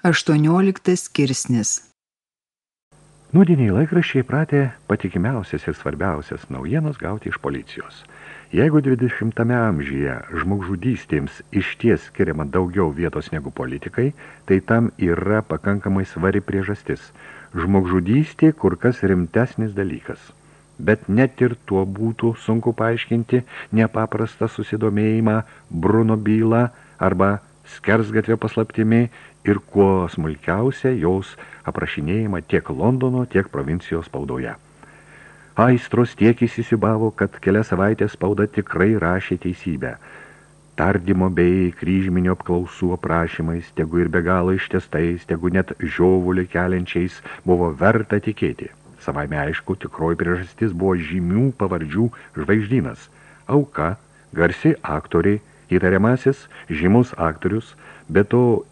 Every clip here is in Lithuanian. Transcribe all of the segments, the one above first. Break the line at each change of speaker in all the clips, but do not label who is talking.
18 skirsnis Nūdiniai laikraščiai pratė patikimiausias ir svarbiausias naujienas gauti iš policijos. Jeigu 20 amžyje žmogžudystėms išties skiriama daugiau vietos negu politikai, tai tam yra pakankamai svari priežastis. Žmogžudystė kur kas rimtesnis dalykas. Bet net ir tuo būtų sunku paaiškinti nepaprastą susidomėjimą Bruno bylą arba skersgatvė paslaptimi ir kuo smulkiausia jos aprašinėjimą tiek Londono, tiek provincijos spaudoje. Aistros tiek įsisibavo, kad kelias savaitės spauda tikrai rašė teisybę. Tardymo bei kryžminio apklausų aprašymais, tegu ir be galo ištestais, tegu net žiovulį keliančiais, buvo verta tikėti. Savaime aišku, tikroji priežastis buvo žymių pavardžių žvaigždynas. Auka, garsi aktoriai, įtariamasis, žymus aktorius, bet to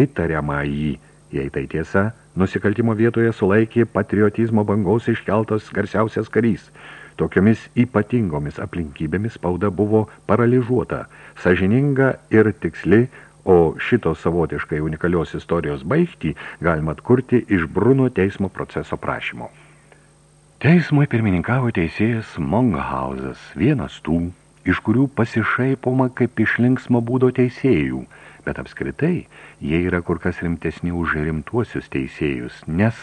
įtariamą jį, jei tai tiesa, nusikaltimo vietoje sulaikė patriotizmo bangos iškeltas garsiausias karys. Tokiomis ypatingomis aplinkybėmis spauda buvo paralyžuota, sažininga ir tiksli, o šito savotiškai unikalios istorijos baigtį galima atkurti iš Bruno teismo proceso prašymo. Teismui pirmininkavo teisėjas Monghausas, vienas tų, iš kurių pasišaipoma kaip iš linksmo būdo teisėjų, bet apskritai jie yra kur kas rimtesni už rimtuosius teisėjus, nes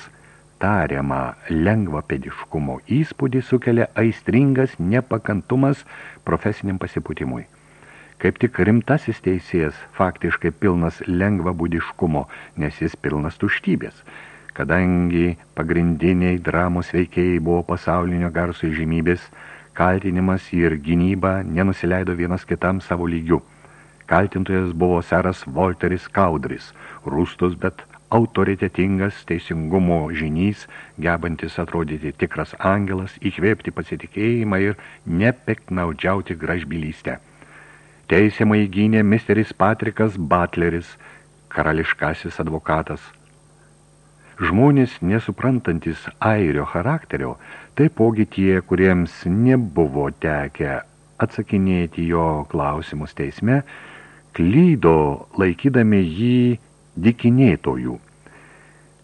tariamą lengvą pediškumo įspūdį sukelia aistringas nepakantumas profesiniam pasipūtimui. Kaip tik rimtasis teisėjas faktiškai pilnas lengva būdiškumo, nes jis pilnas tuštybės, kadangi pagrindiniai dramos veikėjai buvo pasaulinio garso žymybės, kaltinimas ir gynyba nenusileido vienas kitam savo lygiu. Kaltintojas buvo seras Volteris Kaudris, rūstus, bet autoritetingas teisingumo žinys, gebantis atrodyti tikras angelas, įkvėpti pasitikėjimą ir nepeknaudžiauti gražbylystę. Teisiamą įgynė misteris Patrikas Butleris, karališkasis advokatas – Žmonės nesuprantantis airio charakterio, taipogi tie, kuriems nebuvo tekę atsakinėti jo klausimus teisme, klydo laikydami jį dikinėtojų.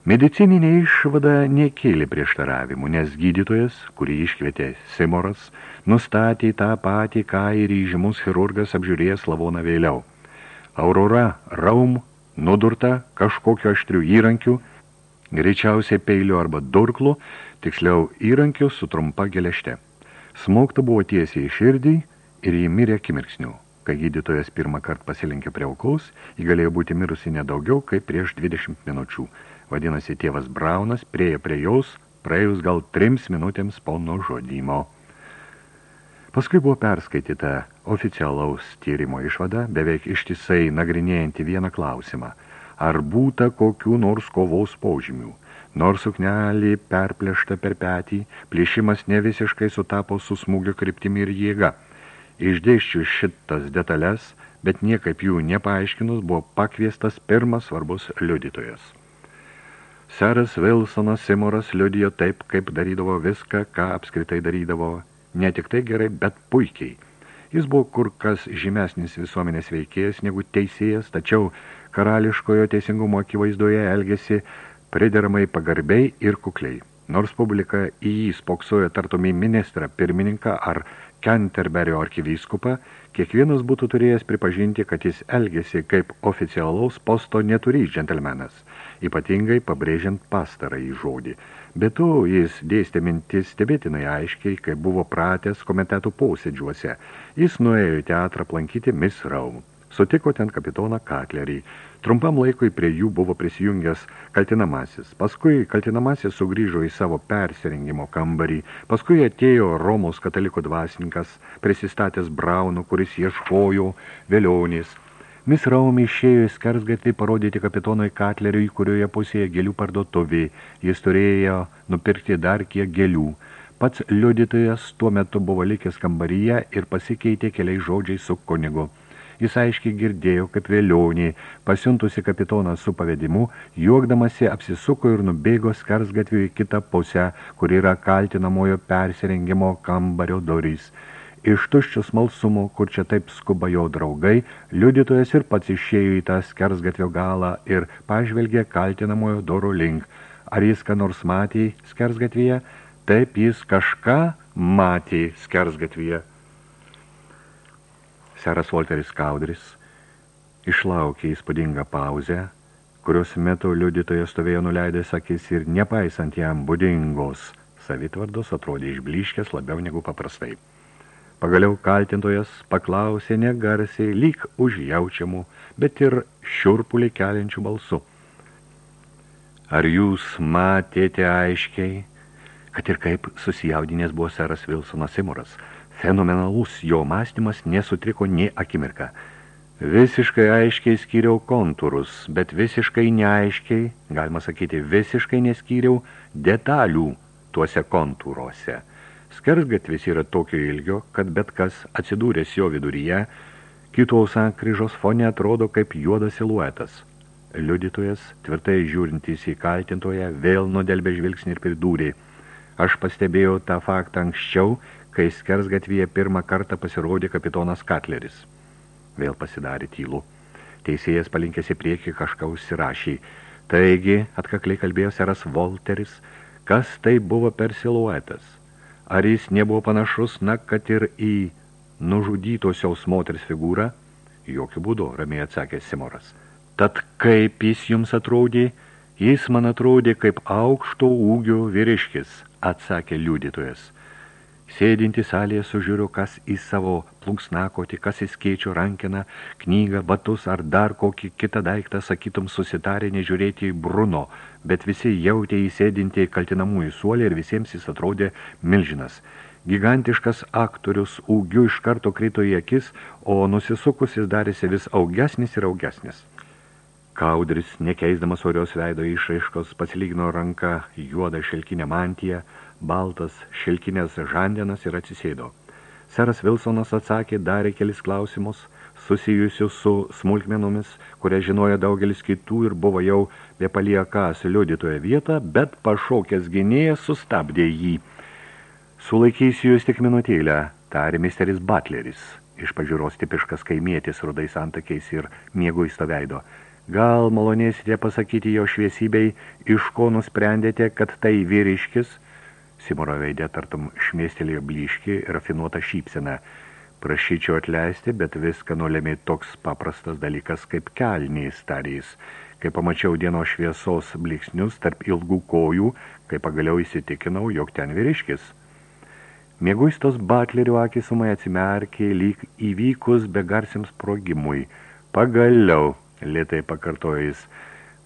Medicininė išvada nekėlė prieštaravimų, nes gydytojas, kurį iškvietė Simoras, nustatė tą patį, ką ir įžymus chirurgas apžiūrėjęs lavoną vėliau. Aurora Raum nudurta kažkokio aštrių įrankių, greičiausiai peiliu arba durklu, tiksliau įrankiu su trumpa gelešte. Smaukta buvo tiesiai į širdį ir jį mirė akimirksnių. Kai gydytojas pirmą kartą pasilinkė prie aukaus, jį galėjo būti mirusi nedaugiau kaip prieš 20 minučių. Vadinasi, tėvas Braunas priejo prie jaus, praėjus gal trims minutėms po nužudymo. Paskui buvo perskaityta oficialaus tyrimo išvada, beveik ištisai nagrinėjanti vieną klausimą – ar būta kokių nors kovos požymių. Nors suknelį perplešta per petį, plėšimas ne visiškai sutapo su smūgio kryptimi ir jėga. Išdėščių šitas detalės, bet niekaip jų nepaaiškinus, buvo pakviestas pirmas svarbus liudytojas. Seras Wilsonas Simoras liudijo taip, kaip darydavo viską, ką apskritai darydavo, ne tik tai gerai, bet puikiai. Jis buvo kur kas žymesnis visuomenės veikėjas negu teisėjas, tačiau karališkojo teisingumo akivaizdoje elgėsi prideramai pagarbiai ir kukliai. Nors publika į jį spoksojo tartumį ministrą pirmininką ar Canterberio arkivyskupą, kiekvienas būtų turėjęs pripažinti, kad jis elgėsi kaip oficialaus posto neturys džentelmenas, ypatingai pabrėžiant pastarąjį žodį. Be to, jis dėstė mintis stebėtinai aiškiai, kai buvo pratęs komitetų posėdžiuose. Jis nuėjo į teatrą aplankyti Miss Raum. Sutiko ten kapitoną Katlerį. Trumpam laikui prie jų buvo prisijungęs kaltinamasis. Paskui kaltinamasis sugrįžo į savo persirengimo kambarį. Paskui atėjo Romos kataliko dvasininkas, prisistatęs Braunu, kuris ieškojo vėlionės. Mis Raum išėjo į skersgatvį parodyti kapitonui Katleriui, kurioje pusėje gėlių parduotuvė. Jis turėjo nupirkti dar kiek gėlių. Pats liudytojas tuo metu buvo likęs kambaryje ir pasikeitė keliais žodžiais su kunigu. Jis aiškiai girdėjo, kaip vėlionį, pasiuntusi kapitoną su pavedimu, juokdamasi apsisuko ir nubėgo skarsgatvių į kitą pusę, kur yra kaltinamojo persirengimo kambario durys. Iš tuščio smalsumo, kur čia taip skuba jo draugai, liudytojas ir pats išėjo į tą skersgatvio galą ir pažvelgė kaltinamojo durų link. Ar jis ką nors matė skersgatvėje? Taip, jis kažką matė skersgatvėje. Seras Volteris Kaudris išlaukė įspūdingą pauzę, kurios metu liudytojas stovėjo nuleidęs akis ir nepaisant jam būdingos savitvardos atrodė išbliškęs labiau negu paprastai. Pagaliau kaltintojas paklausė negarsiai, lyg užjaučiamų, bet ir šiurpulį keliančių balsu. Ar jūs matėte aiškiai, kad ir kaip susijaudinės buvo seras Vilsonas Simuras, fenomenalus jo mąstymas nesutriko nie akimirką. Visiškai aiškiai skyriau kontūrus, bet visiškai neaiškiai, galima sakyti, visiškai neskyriau detalių tuose kontūruose – Skersgatvis yra tokio ilgio, kad bet kas atsidūręs jo viduryje, kitos sankryžos fone atrodo kaip juodas siluetas. Liudytojas, tvirtai žiūrintys į kaltintoją, vėl nudelbė žvilgsnį ir pridūrė. Aš pastebėjau tą faktą anksčiau, kai skersgatvyje pirmą kartą pasirodė kapitonas Katleris. Vėl pasidarė tylu. Teisėjas palinkėsi priekį kažką užsirašė. Taigi, atkakliai kalbėjo seras Volteris, kas tai buvo per siluetas? Ar jis nebuvo panašus, na, kad ir į nužudytosios moters figūrą? Jokių būdų, ramiai atsakė Simoras. Tad kaip jis jums atrodė? Jis man atrodė kaip aukšto ūgio vyriškis, atsakė liudytojas. Sėdinti salėje sužiūriu, kas į savo plunksnakotį, kas įskeičio rankiną, knygą, batus ar dar kokį kitą daiktą, sakytum, susitarė nežiūrėti į Bruno, bet visi jautė įsėdinti kaltinamųjų suolį ir visiems jis atrodė milžinas. Gigantiškas aktorius ūgiu iš karto krito į akis, o nusisukus jis darėsi vis augesnis ir augesnis. Kaudris, nekeisdamas orios veido išraiškos, pasilygino ranką juodą šilkinę mantiją, baltas šilkinės žandienas ir atsisėdo. Seras Vilsonas atsakė, darė kelis klausimus, susijusius su smulkmenomis, kurią žinojo daugelis kitų ir buvo jau be paliekas liudytoje vietą, bet pašaukęs gynėjas sustabdė jį. Sulaikysiu jūs tik minutėlę, tarė misteris Butleris, iš pažiūros tipiškas kaimietis rudais antakiais ir mieguisto veido. Gal malonėsite pasakyti jo šviesybei, iš ko nusprendėte, kad tai vyriškis – Simoro veidė tartum šmėstelėjo blyški rafinuota šypsena. Prašyčiau atleisti, bet viską nulėmė toks paprastas dalykas kaip kelniais tarys. Kai pamačiau dienos šviesos bliksnius tarp ilgų kojų, kai pagaliau įsitikinau, jog ten vyriškis. Mėguistos batlerio akis sumai atsimerkė, lyg įvykus begarsiams sprogimui. Pagaliau, lietai pakartojo jis,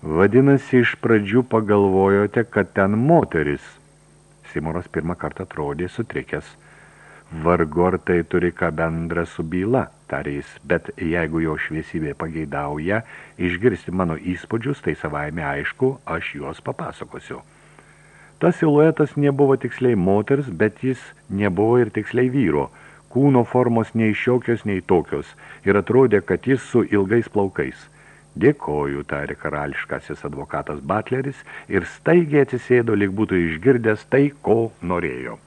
vadinasi, iš pradžių pagalvojote, kad ten moteris – Simoras pirmą kartą atrodė sutrikęs. Vargu ar tai turi ką bendra su byla, tarė jis, bet jeigu jo šviesybė pageidauja išgirsti mano įspūdžius, tai savaime aišku, aš juos papasakosiu. Tas siluetas nebuvo tiksliai moters, bet jis nebuvo ir tiksliai vyro. Kūno formos nei šiokios, nei tokios ir atrodė, kad jis su ilgais plaukais – Dėkoju, tarė karališkasis advokatas Butleris ir staigiai atsisėdo, lyg būtų išgirdęs tai, ko norėjo.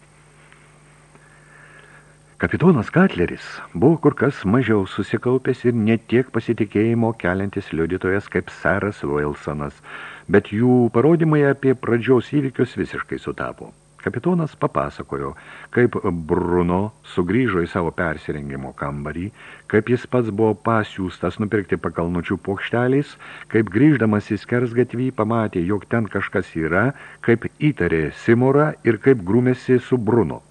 Kapitonas Katleris buvo kur kas mažiau susikaupęs ir netiek pasitikėjimo keliantis liudytojas kaip seras Wilsonas, bet jų parodymai apie pradžios įvykius visiškai sutapo. Kapitonas papasakojo, kaip Bruno sugrįžo į savo persirengimo kambarį, kaip jis pats buvo pasiūstas nupirkti pakalnučių pokšteliais, kaip grįždamas į skersgatvį pamatė, jog ten kažkas yra, kaip įtarė Simorą ir kaip grūmėsi su Bruno.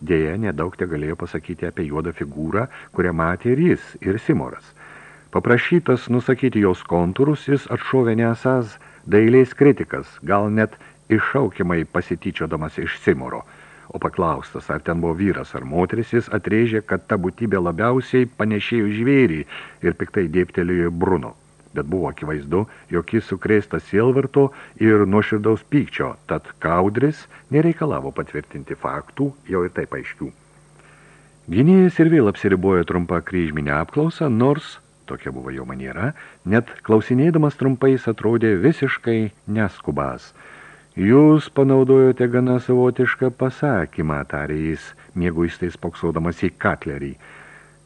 Dėja, nedaug te galėjo pasakyti apie juodą figūrą, kurią matė ir jis, ir Simoras. Paprašytas nusakyti jos kontūrus, jis atšovė nesas dailiais kritikas, gal net iššaukimai pasityčiodamas iš Simoro, o paklaustas, ar ten buvo vyras ar moteris, jis atrėžė, kad ta būtybė labiausiai panešėjo žvėrį ir piktai dėptelėjo Bruno. Bet buvo akivaizdu, jog jis sukrėstas Silverto ir nuoširdaus pykčio, tad Kaudris nereikalavo patvirtinti faktų, jau ir taip aiškių. Gynėjas ir vėl apsiribojo trumpą kryžminę apklausą, nors, tokia buvo jo maniera, net klausinėdamas trumpais atrodė visiškai neskubas – Jūs panaudojote gana savotišką pasakymą, tarė jis, mėguistai spoksodamas į katlerį.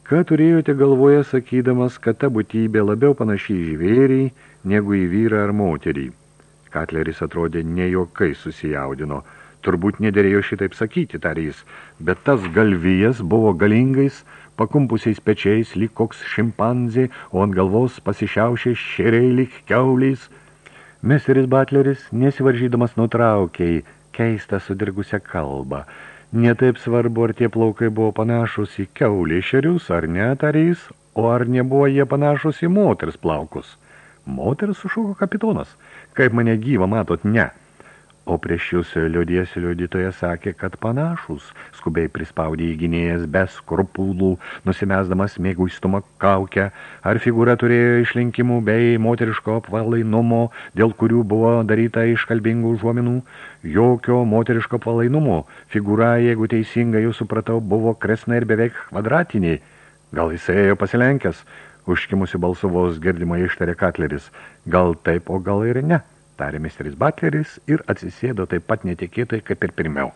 Ką turėjote galvoje, sakydamas, kad ta būtybė labiau panašiai į žvėrį, negu į vyrą ar moterį? Katleris atrodė nejokai susijaudino. Turbūt nederėjo šitaip sakyti, tarė jis, bet tas galvijas buvo galingais, pakumpusiais pečiais, lyg koks šimpanzė, o ant galvos pasišiaušė šeriai lyg keuliais – Misteris Butleris, nesivaržydamas nutraukiai, keistą sudirgusią kalbą. Netaip svarbu, ar tie plaukai buvo panašus į keulėšerius, ar ne, tarys, o ar nebuvo jie panašus į moters plaukus. Moteris sušuko kapitonas. Kaip mane gyvą matot, ne. O prieš jūs liūdės liudytoje sakė, kad panašus, skubiai prispaudė į gynėjas be skrupulų, nusimesdamas mėguistumą kaukę, ar figūra turėjo išlinkimų bei moteriško apvalainumo, dėl kurių buvo daryta iš kalbingų žuominų. Jokio moteriško apvalainumo. Figūra, jeigu teisingai jūs supratau, buvo kresna ir beveik kvadratinė. Gal jis ėjo pasilenkęs, užkimusi balsu vos girdimą ištarė Katleris. Gal taip, o gal ir ne tarė misteris Butleris ir atsisėdo taip pat netikėtai, kaip ir pirmiau.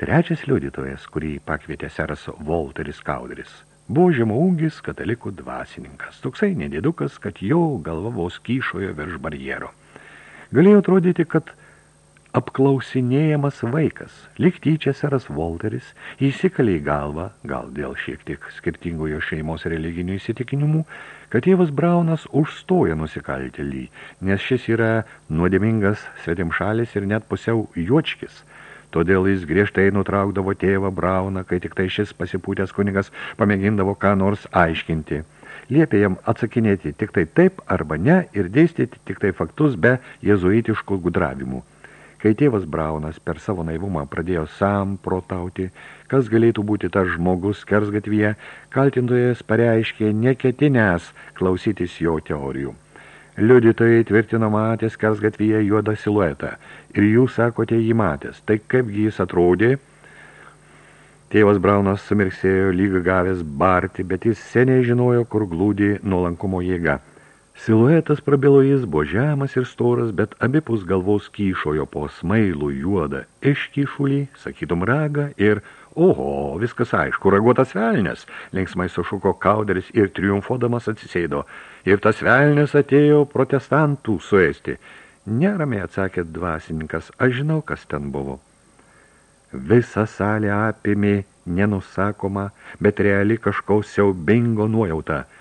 Trečias liudytojas, kurį pakvietė seras Volteris Kauderis, buvo žemaūgis katalikų dvasininkas, toksai nedėdukas, kad jo galva vos kyšojo virš barjero. Galėjo atrodyti, kad apklausinėjamas vaikas, lyg tyčia seras Volteris, įsikalė į galvą, gal dėl šiek tiek skirtingų jo šeimos religinių įsitikinimų, kad tėvas Braunas užstoja nusikaltelį, nes šis yra nuodėmingas svetimšalis ir net pusiau juočkis. Todėl jis griežtai nutraukdavo tėvą Brauną, kai tik tai šis pasipūtęs kunigas pamėgindavo ką nors aiškinti. Liepė jam atsakinėti tik tai taip arba ne ir dėstyti tik tai faktus be jezuitiškų gudravimų. Kai tėvas Braunas per savo naivumą pradėjo samprotauti, kas galėtų būti tas žmogus kersgatvyje, kaltintojas pareiškė neketinęs klausytis jo teorijų. Liudytojai tvirtino matęs kersgatvyje juodą siluetą ir jūs sakote jį matęs. Tai kaipgi jis atrodė? Tėvas Braunas sumirksėjo lyg gavęs barti, bet jis seniai žinojo, kur glūdi nuolankumo jėga – Siluetas prabilo jis buvo žemas ir storas, bet abipus galvos kyšojo po smailų juodą iškyšulį, sakytum ragą ir, oho, viskas aišku, raguotas velnės, linksmai sušuko kauderis ir triumfodamas atsisėdo. Ir tas velnės atėjo protestantų suėsti. Neramiai atsakė dvasininkas, aš žinau, kas ten buvo. Visa salė apimė nenusakoma, bet reali kažkaus siaubingo nuojauta –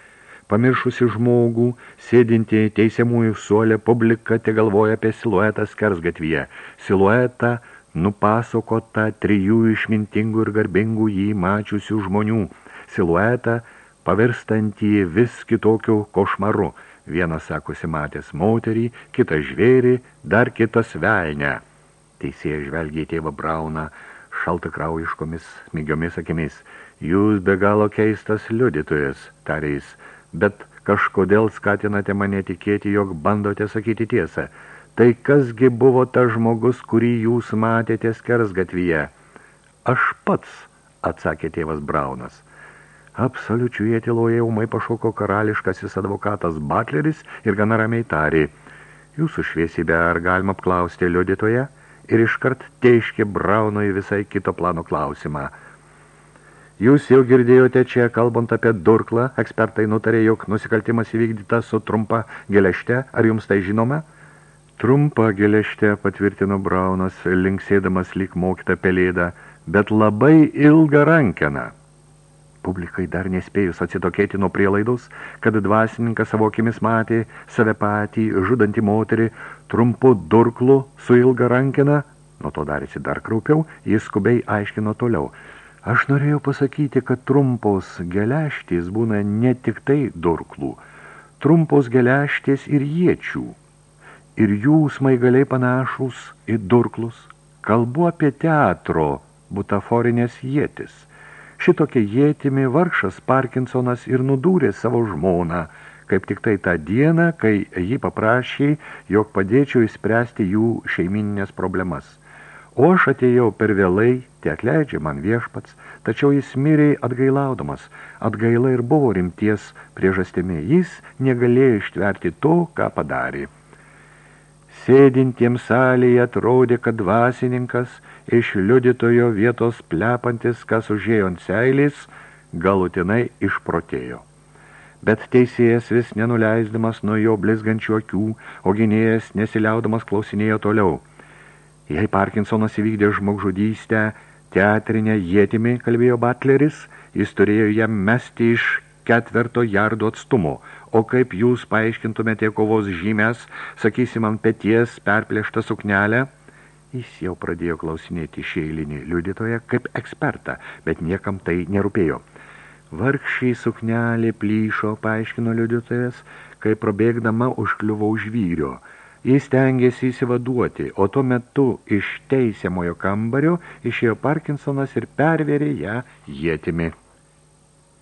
Pamiršusi žmogų, sėdinti teisiamųjų suolė, publika te galvoja apie siluetą skersgatvyje. Siluetą nupasakota trijų išmintingų ir garbingų jį mačiusių žmonių. Siluetą pavirstantį vis kitokiu košmaru. Vienas sakosi matęs moterį, kitas žvėrį, dar kitas velnę. Teisėjas žvelgia į tėvą Brauną šaltakraujiškomis smigiomis akimis. Jūs be galo keistas liudytojas, tarė jis bet kažkodėl skatinate mane tikėti, jog bandote sakyti tiesą. Tai kasgi buvo tas žmogus, kurį jūs matėte skersgatvyje? Aš pats, atsakė tėvas Braunas. Absoliučiai tyloje umai pašoko karališkasis advokatas Butleris ir gana ramiai tarė. Jūsų šviesybė ar galima apklausti liudytoje? Ir iškart teiškė Braunui visai kito plano klausimą – Jūs jau girdėjote čia, kalbant apie durklą, ekspertai nutarė, jog nusikaltimas įvykdytas su trumpa gelešte. Ar jums tai žinome? Trumpa gelešte, patvirtino Braunas, linksėdamas lyg mokytą pelėdą, bet labai ilgą rankeną. Publikai dar nespėjus atsitokėti nuo prielaidos, kad dvasininkas savo akimis matė save patį, žudantį moterį, trumpu durklu su ilga rankena, nuo to darėsi dar kraupiau, jis skubiai aiškino toliau – Aš norėjau pasakyti, kad trumpos geleštės būna ne tik tai durklų, trumpos geleštės ir jiečių, ir jų smaigaliai panašus į durklus. Kalbu apie teatro butaforinės jėtis. Šitokia jėtimi vargšas Parkinsonas ir nudūrė savo žmoną, kaip tik tai tą dieną, kai jį paprašė, jog padėčiau įspręsti jų šeimininės problemas. O aš atėjau per vėlai, te atleidžia man viešpats, tačiau jis miriai atgailaudamas. Atgaila ir buvo rimties priežastimi. Jis negalėjo ištverti to, ką padarė. Sėdintiems salėje atrodė, kad dvasininkas iš liudytojo vietos plepantis, kas užėjo ant seilės, galutinai išprotėjo. Bet teisėjas vis nenuleisdamas nuo jo blizgančių akių, o gynėjas nesiliaudamas klausinėjo toliau. Jei Parkinsonas įvykdė žmogžudystę, teatrinę jėtimi, kalbėjo Butleris, jis turėjo ją mesti iš ketverto jardo atstumo, o kaip jūs paaiškintumėte kovos žymės, sakysim, ant peties perplėštą suknelę, Jis jau pradėjo klausinėti šeilinį liudytoją kaip ekspertą, bet niekam tai nerūpėjo. Vargšiai suknelė plyšo, paaiškino liudytojas, kai probėgdama užkliuvo už vyrio. Jis tengėsi įsivaduoti, o tuo metu iš teisiamojo kambario išėjo Parkinsonas ir pervėrė ją jėtimi.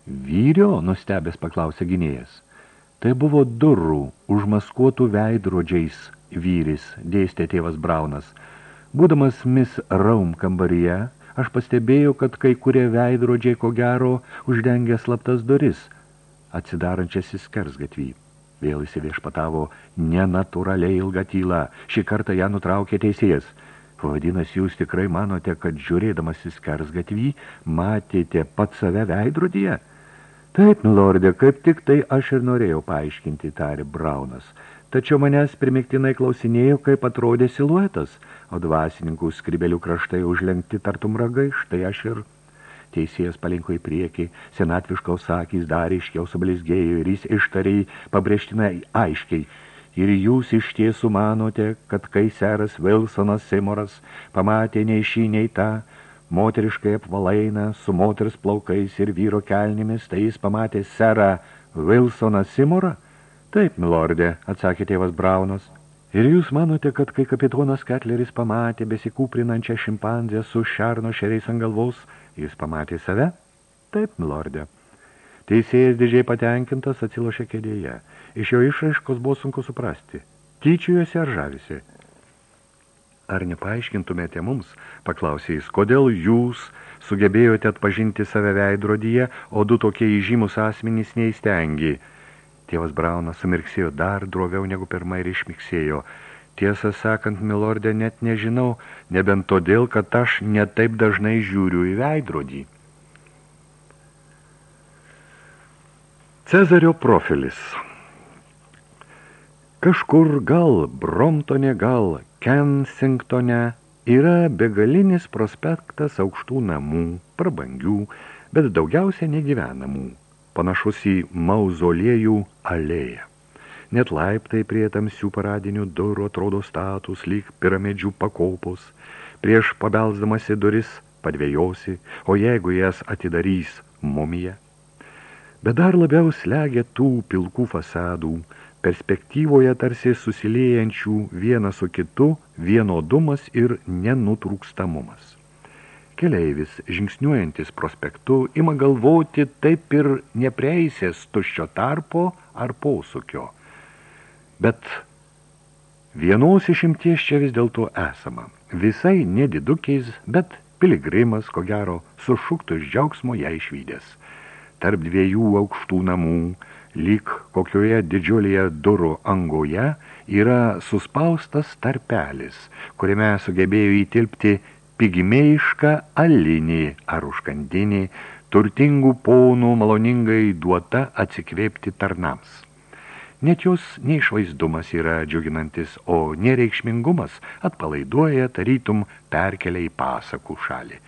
Vyrio, nustebęs paklausė gynėjas. Tai buvo durų, užmaskuotų veidrodžiais vyris, dėstė tėvas Braunas – Būdamas Miss Raum kambaryje, aš pastebėjau, kad kai kurie veidrodžiai ko gero uždengė slaptas duris, atsidarančias į skersgatvį. Vėl įsiviešpatavo nenatūraliai ilgą tylą. Šį kartą ją nutraukė teisėjas. Vadinasi, jūs tikrai manote, kad žiūrėdamas į skersgatvį matėte pat save veidrodyje? Taip, milordė, kaip tik tai aš ir norėjau paaiškinti, tarė Braunas. Tačiau manęs primiktinai klausinėjo, kaip atrodė siluetas – o dvasininkų skribelių kraštai užlenkti tartum ragai, štai aš ir teisėjas palinko į priekį, senatviškaus akys dar iškiau sublizgėjo ir jis ištariai pabrėžtinai aiškiai. Ir jūs iš tiesų manote, kad kai seras Wilsonas Simoras pamatė nei šį, nei tą, moteriškai apvalainą su moters plaukais ir vyro kelnimis, tai jis pamatė serą Wilsoną Simorą? Taip, milordė, atsakė tėvas Braunas. Ir jūs manote, kad kai kapitonas Ketleris pamatė besikūprinančią šimpanzę su šerno šeriais ant galvos, jis pamatė save? Taip, milordė. Teisėjas didžiai patenkintas atsilošė kėdėje. Iš jo išraiškos buvo sunku suprasti. Tyčiujosi ar žavisi? Ar nepaaiškintumėte mums, paklausė jis, kodėl jūs sugebėjote atpažinti save veidrodyje, o du tokie įžymus asmenys neįstengi – Tėvas Braunas sumirksėjo dar droviau negu pirmai ir išmiksėjo. Tiesą sakant, milordė, net nežinau, nebent todėl, kad aš netaip dažnai žiūriu į veidrodį. Cezario profilis Kažkur gal Bromptone, gal Kensingtone yra begalinis prospektas aukštų namų, prabangių, bet daugiausia negyvenamų panašus į mauzoliejų alėją. Net laiptai prie tamsių paradinių durų atrodo status lyg piramidžių pakopos. Prieš pabelsdamasi duris padvėjosi, o jeigu jas atidarys mumija. Bet dar labiau slegia tų pilkų fasadų, perspektyvoje tarsi susiliejančių vienas su kitu vienodumas ir nenutrūkstamumas. Keleivis, žingsniuojantis prospektu, ima galvoti taip ir neprieisės tuščio tarpo ar posūkio. Bet vienos išimties čia vis dėlto esama. Visai nedidukiais, bet piligrimas, ko gero, sušuktų iš džiaugsmo ją išvydęs. Tarp dviejų aukštų namų, lyg kokioje didžiulėje durų angoje, yra suspaustas tarpelis, kuriame sugebėjo įtilpti pigmėjišką alinį ar užkandinį, turtingų ponų maloningai duota atsikvėpti tarnams. Net jos neišvaizdumas yra džiuginantis, o nereikšmingumas atpalaiduoja tarytum perkelia į pasakų šalį.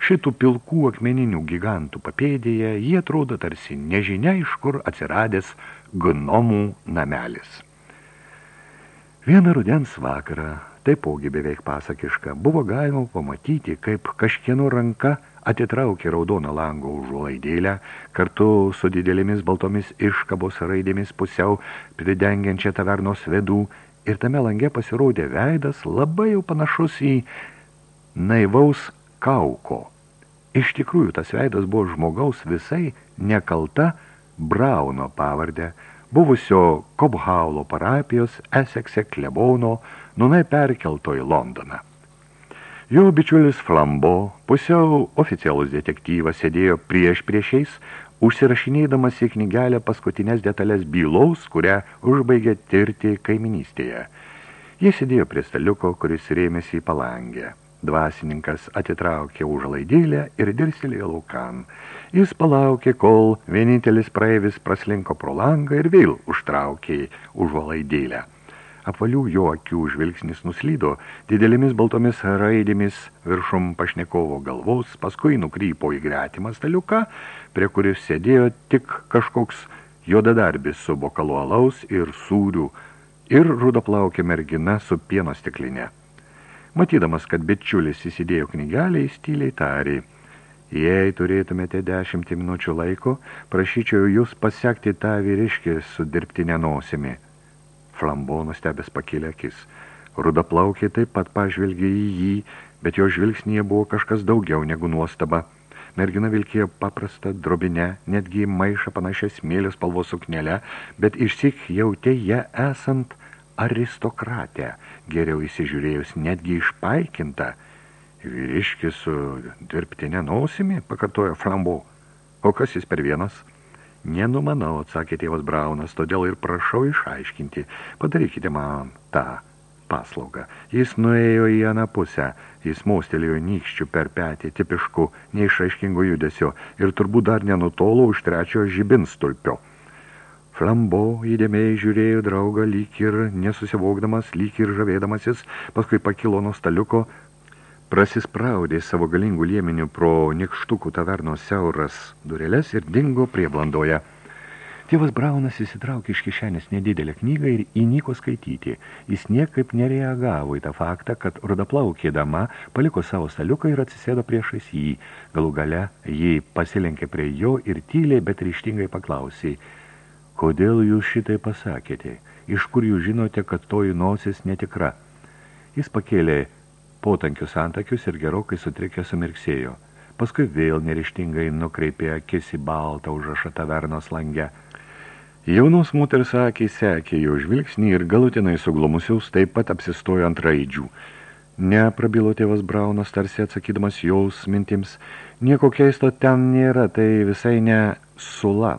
Šitų pilkų akmeninių gigantų papėdėje jie atrodo tarsi nežinia, iš kur atsiradęs gnomų namelis. Vieną rudens vakarą taipogi beveik pasakiška, buvo galima pamatyti, kaip kažkieno ranka atitraukė raudoną lango užuolaidėlę, kartu su didelėmis baltomis iškabos raidėmis pusiau pridengiančią tavernos vedų, ir tame lange pasirodė veidas labai jau panašus į naivaus kauko. Iš tikrųjų, tas veidas buvo žmogaus visai nekalta Brauno pavardę, buvusio Kobhaulo parapijos Esekse klebono, nunai perkelto į Londoną. Jo bičiulis Flambo, pusiau oficialus detektyvas, sėdėjo prieš priešiais, užsirašinėdamas į knygelę paskutinės detalės bylaus, kurią užbaigė tirti kaiminystėje. Jie sėdėjo prie staliuko, kuris rėmėsi į palangę. Dvasininkas atitraukė užlaidėlę ir dirstelėjo laukan. Jis palaukė, kol vienintelis praeivis praslinko pro langą ir vėl užtraukė užuolaidėlę. Apvalių jo akių žvilgsnis nuslydo didelėmis baltomis raidėmis viršum pašnekovo galvos, paskui nukrypo į gretimą staliuką, prie kuris sėdėjo tik kažkoks juodadarbis su bokalu alaus ir sūrių ir rudoplaukė mergina su pieno stiklinė. Matydamas, kad bičiulis įsidėjo knygelę, jis tyliai tarė. Jei turėtumėte dešimtį minučių laiko, prašyčiau jūs pasiekti tą vyriškį su dirbtinė nosimi. Flambo nustebęs pakėlė akis. Rudaplaukė taip pat pažvelgė į jį, bet jo žvilgsnėje buvo kažkas daugiau negu nuostaba. Mergina vilkėjo paprastą drobinę, netgi maišą panašią smėlės spalvos suknelę, bet išsik jautė ją esant aristokratę, geriau įsižiūrėjus netgi išpaikinta. Vyriškis su dirbtinė nausimi, pakartojo Flambo. O kas jis per vienas? Nenumanau, atsakė tėvas Braunas, todėl ir prašau išaiškinti. Padarykite man tą paslaugą. Jis nuėjo į aną pusę, jis maustelėjo nykščių per petį tipiškų neišaiškingo judesio ir turbūt dar nenutolo už trečio žibinstulpio. Flambo įdėmiai žiūrėjo draugą lyg ir nesusivokdamas, lyg ir žavėdamasis, paskui pakilo nuo staliuko, prasispraudė savo galingų lieminių pro nikštukų tavernos siauras dureles ir dingo prieblandoje. Tėvas Braunas įsitraukė iš kišenės nedidelę knygą ir įnyko skaityti. Jis niekaip nereagavo į tą faktą, kad rudaplaukė dama paliko savo staliuką ir atsisėdo priešais jį. Galų gale jį pasilenkė prie jo ir tyliai, bet ryštingai paklausė – Kodėl jūs šitai pasakėte? Iš kur jūs žinote, kad toji nosis netikra? Jis pakėlė potankius antakius ir gerokai sutrikė sumirksėjo. Paskui vėl nerištingai nukreipė akis į baltą užrašą tavernos langę. Jaunos moters akiai sekė jo žvilgsnį ir galutinai suglumusiaus taip pat apsistojo ant raidžių. Ne, prabilo tėvas Braunas, tarsi atsakydamas jaus mintims, nieko keisto ten nėra, tai visai ne sula.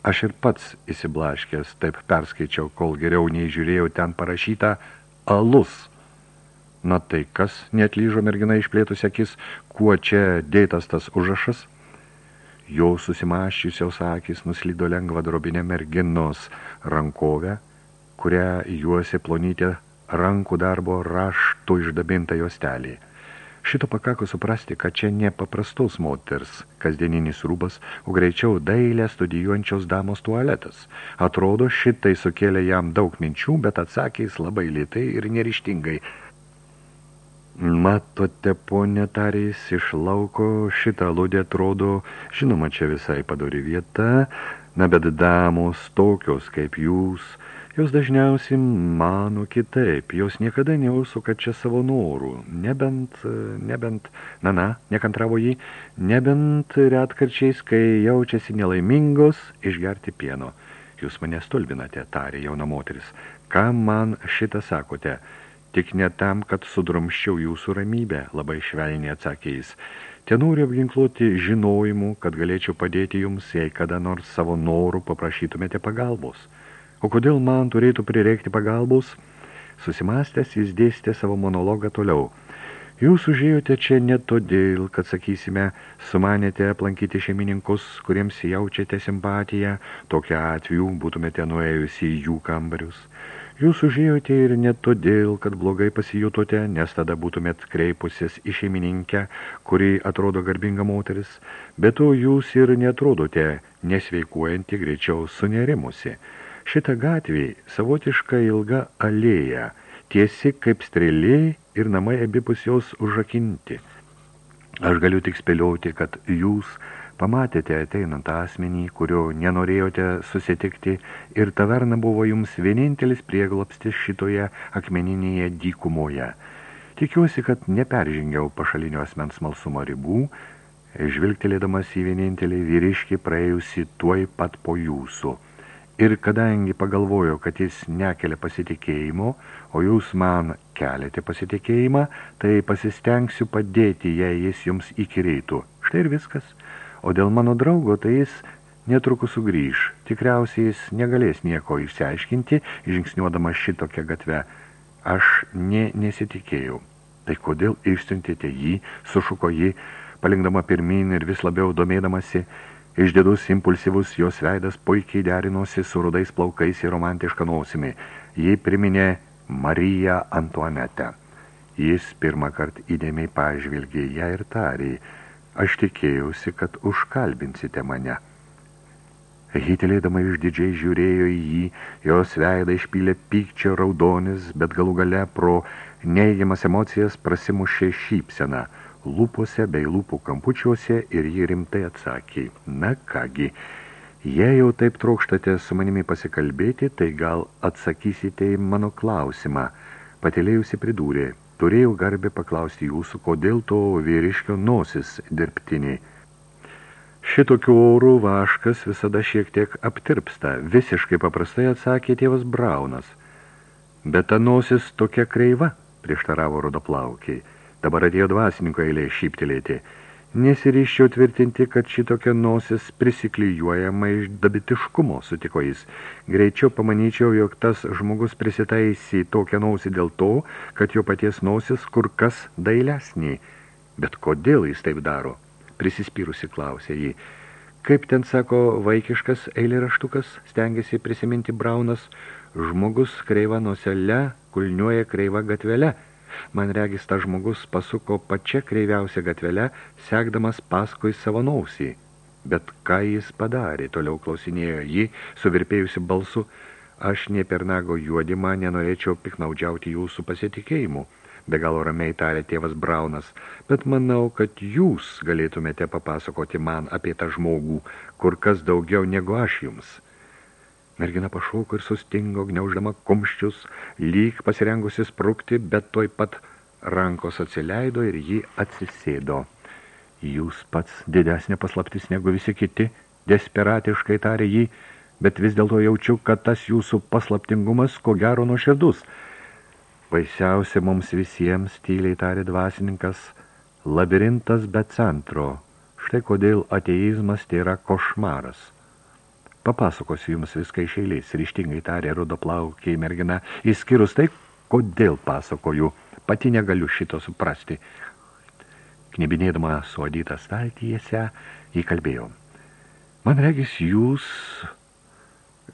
Aš ir pats įsiblaškęs taip perskaičiau, kol geriau nei žiūrėjau ten parašytą alus. Na tai kas, netlyžo mergina išplėtus akis, kuo čia dėtas tas užrašas? Jo susimaščiusios akis nuslydo lengva drobinė merginos rankovę, kurią juosi plonytė rankų darbo raštų išdabinta juostelė. Šito pakako suprasti, kad čia ne paprastos moters kasdieninis rūbas, o greičiau dailę studijuojančios damos tualetas. Atrodo, šitai sukėlė jam daug minčių, bet atsakė jis labai lietai ir nerištingai. Matote, ponė tarys, iš lauko šitą lūdį atrodo, žinoma, čia visai padori vieta, na bet damos tokios kaip jūs – Jos dažniausiai mano kitaip, jos niekada neusuka čia savo norų, nebent, nebent, na, na, nekantravo jį, nebent retkarčiais, kai jaučiasi nelaimingos, išgerti pieno. Jūs mane stulbinate, tarė jauna moteris. Ką man šitą sakote? Tik ne tam, kad sudrumščiau jūsų ramybę, labai švelniai atsakė jis. Te noriu apginkluoti žinojimu, kad galėčiau padėti jums, jei kada nors savo norų paprašytumėte pagalbos. O kodėl man turėtų prireikti pagalbos? Susimastęs, jis dėstė savo monologą toliau. Jūs užėjote čia ne todėl, kad, sakysime, sumanėte aplankyti šeimininkus, kuriems jaučiate simpatiją, tokia atveju būtumėte nuėjusi į jų kambarius. Jūs užėjote ir ne todėl, kad blogai pasijutote, nes tada būtumėt kreipusis į šeimininkę, kuri atrodo garbinga moteris, bet to jūs ir netrodote nesveikuojanti greičiau sunerimusi. Šita gatvė savotiška ilga alėja, tiesi kaip strėliai ir namai abipus jos užrakinti. Aš galiu tik spėlioti, kad jūs pamatėte ateinant asmenį, kurio nenorėjote susitikti ir taverna buvo jums vienintelis prieglopstis šitoje akmeninėje dykumoje. Tikiuosi, kad neperžengiau pašalinio asmens malsumo ribų, žvilgtelėdamas į vienintelį vyriškį praėjusi tuoj pat po jūsų – Ir kadangi pagalvojo, kad jis nekelia pasitikėjimo, o jūs man keliate pasitikėjimą, tai pasistengsiu padėti, jei jis jums įkireitų. Štai ir viskas. O dėl mano draugo, tai jis netrukus sugrįž. Tikriausiai jis negalės nieko išsiaiškinti, žingsniuodamas šitokią gatvę. Aš ne nesitikėjau. Tai kodėl išsiuntėte jį, sušuko jį, palinkdama pirmin ir vis labiau domėdamasi, Išdidus impulsyvus jos veidas puikiai derinosi su rudais plaukais ir romantišką nosimi. Jį priminė Mariją Antuanetę. Jis pirmą kartą įdėmiai pažvilgė ją ir tarė, aš tikėjausi, kad užkalbinsite mane. Hitelėdama išdidžiai žiūrėjo į jį, jos veidą išpylė pykčio raudonis, bet galų gale pro neigiamas emocijas prasimušė šypseną – lūpose bei lūpų kampučiuose ir ji rimtai atsakė, na kągi, jei jau taip trokštate su manimi pasikalbėti, tai gal atsakysite į mano klausimą. Patilėjusi pridūrė, turėjau garbę paklausti jūsų, kodėl to vyriškio nosis dirbtiniai. Šitokių orų vaškas visada šiek tiek aptirpsta, visiškai paprastai atsakė tėvas Braunas. Bet ta nosis tokia kreiva, prieštaravo rudoplaukiai. Dabar atėjo dvasininko eilė šyptelėti. Nesiryščiau tvirtinti, kad šitokia nosis prisiklyjuojama iš dabitiškumo, sutiko jis. Greičiau pamanyčiau, jog tas žmogus prisitaisi tokią nosį dėl to, kad jo paties nosis kur kas dailesnį. Bet kodėl jis taip daro? Prisispyrusi klausė jį. Kaip ten sako vaikiškas eilėraštukas, stengiasi prisiminti Braunas, žmogus kreiva nosele, kulniuoja kreiva gatvele – Man regis, ta žmogus pasuko pačia kreiviausia gatvelę, sekdamas paskui savo nausį. Bet ką jis padarė, toliau klausinėjo jį, suvirpėjusi balsu, aš ne per nago juodimą nenorėčiau piknaudžiauti jūsų pasitikėjimu, be galo ramiai tarė tėvas Braunas, bet manau, kad jūs galėtumėte papasakoti man apie tą žmogų, kur kas daugiau negu aš jums. Mergina pašauko ir sustingo, gniauždama kumščius, lyg pasirengusi sprukti, bet toj pat rankos atsileido ir jį atsisėdo. Jūs pats didesnė paslaptis negu visi kiti, desperatiškai tarė jį, bet vis dėlto jaučiu, kad tas jūsų paslaptingumas ko gero nuoširdus. Baisiausia mums visiems, tyliai tarė dvasininkas, labirintas be centro. Štai kodėl ateizmas tai yra košmaras. Papasakosiu jums viską iš eilės, ryštingai tarė rudoplaukiai mergina, įskyrus tai, kodėl pasakoju, pati negaliu šito suprasti. Knibinėdama suodytą staltyjėse, įkalbėjo. Man regis, jūs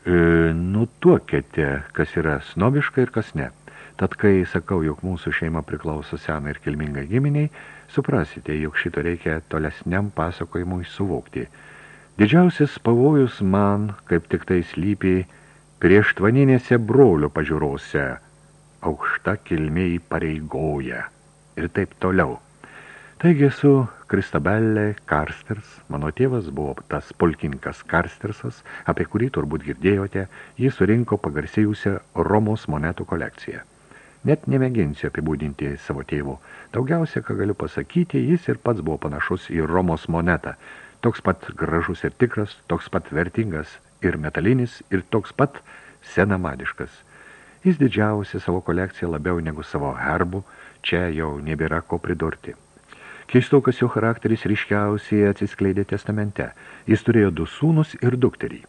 e, nutuokėte, kas yra snobiška ir kas ne. Tad, kai sakau, jog mūsų šeima priklauso senai ir kilmingai giminiai, suprasite, jog šito reikia tolesniam pasakojimui suvokti – Didžiausias pavojus man, kaip tik tai slypi, prieš tvaninėse brolio pažiūrose, aukšta kilmė įpareigoja ir taip toliau. Taigi esu Kristabelė Karsters, mano tėvas buvo tas pulkininkas Karstersas, apie kurį turbūt girdėjote, jis surinko pagarsėjusią Romos monetų kolekciją. Net nemėginsiu apibūdinti savo tėvų. Daugiausia, ką galiu pasakyti, jis ir pats buvo panašus į Romos monetą – toks pat gražus ir tikras, toks pat vertingas ir metalinis, ir toks pat senamadiškas. Jis didžiausi savo kolekciją labiau negu savo herbų, čia jau nebėra ko pridurti. Keistokas jo charakteris ryškiausiai atsiskleidė testamente. Jis turėjo du sūnus ir dukterį.